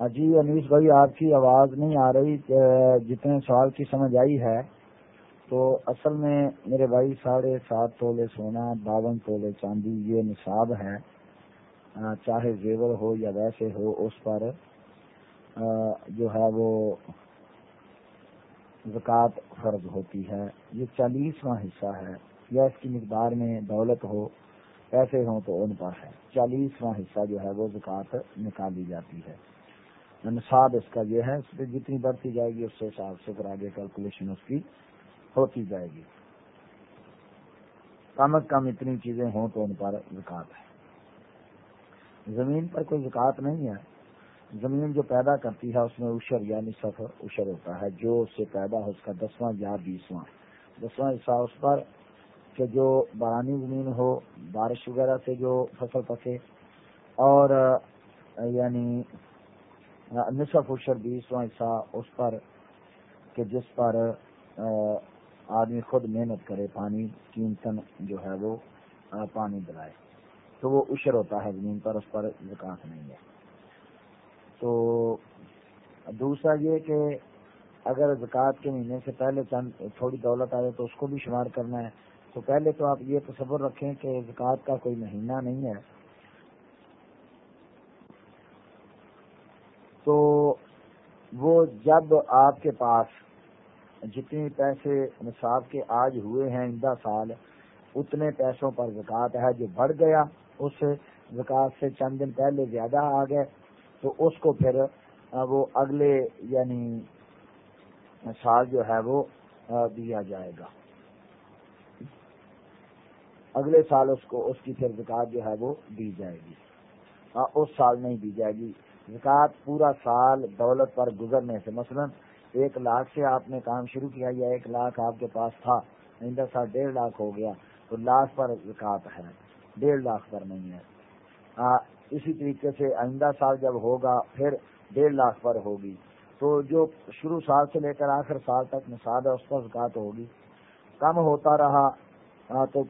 جی انیس بھائی، آپ کی آواز نہیں آ رہی جتنے سوال کی سمجھ آئی ہے، تو اصل میں میرے بھائی ساڑھے سات تولے سونا، باون تولے چاندی، یہ نصاب ہے۔ چاہے زیور ہو یا ویسے ہو، اس پر جو ہے وہ زکوٰۃ فرض ہوتی ہے۔ یہ چالیسواں حصہ ہے۔ یا اس کی مقدار میں دولت ہو، پیسے ہوں تو ان پر ہے۔ چالیسواں حصہ جو ہے وہ زکوٰۃ نکالی جاتی ہے۔ نصاب اس کا یہ ہے، اس پہ جتنی بڑھتی جائے گی، اس سے حساب سے پھر آگے کیلکولیشن اس کی ہوتی جائے گی۔ کم از کم اتنی چیزیں ہوں تو ان پر زکات ہے۔ زمین پر کوئی زکات نہیں ہے۔ زمین جو پیدا کرتی ہے، اس میں اشر یعنی سفر اشر ہوتا ہے۔ جو اس سے پیدا ہو، اس کا دسواں یا بیسواں۔ دسواں حصہ اس پر کہ جو بارانی زمین ہو، بارش وغیرہ سے جو فصل پکے اور یعنی نصف اشر بیسواں حصہ اس پر کہ جس پر آدمی خود محنت کرے، پانی قیمتن جو ہے وہ پانی دلائے۔ تو وہ اشر ہوتا ہے زمین پر، اس پر زکات نہیں ہے۔ تو دوسرا یہ کہ اگر زکوٰۃ کے مہینے سے پہلے چند، تھوڑی دولت آئے تو اس کو بھی شمار کرنا ہے۔ تو پہلے تو آپ یہ تصور رکھیں کہ زکوٰۃ کا کوئی مہینہ نہیں ہے تو وہ جب آپ کے پاس جتنے پیسے نصاب کے آج ہوئے ہیں اندہ سال، اتنے پیسوں پر زکوٰۃ ہے جو بڑھ گیا، اس زکوٰۃ سے چند دن پہلے زیادہ آ گئے، تو اس کو پھر وہ اگلے یعنی سال جو ہے وہ دیا جائے گا۔ اگلے سال اس کو، اس کی پھر زکات جو ہے وہ دی جائے گی۔ اس سال نہیں دی جائے گی زکات پورا سال دولت پر گزرنے سے مثلا ایک لاکھ سے آپ نے کام شروع کیا یا ایک لاکھ آپ کے پاس تھا آئندہ سال ڈیڑھ لاکھ ہو گیا، تو لاکھ پر زکات ہے، ڈیڑھ لاکھ پر نہیں ہے۔ اسی طریقے سے آئندہ سال جب ہوگا، پھر ڈیڑھ لاکھ پر ہوگی۔ تو جو شروع سال سے لے کر آخر سال تک نصاب ہے، اس پر زکات ہوگی۔ کم ہوتا رہا تو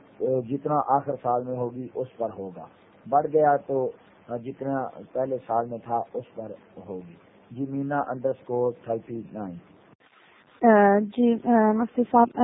جتنا آخر سال میں ہوگی، اس پر ہوگا۔ بڑھ گیا تو جتنا پہلے سال میں تھا اس پر ہوگی۔ جی Meena underscore thirty nine جی مفتی صاحب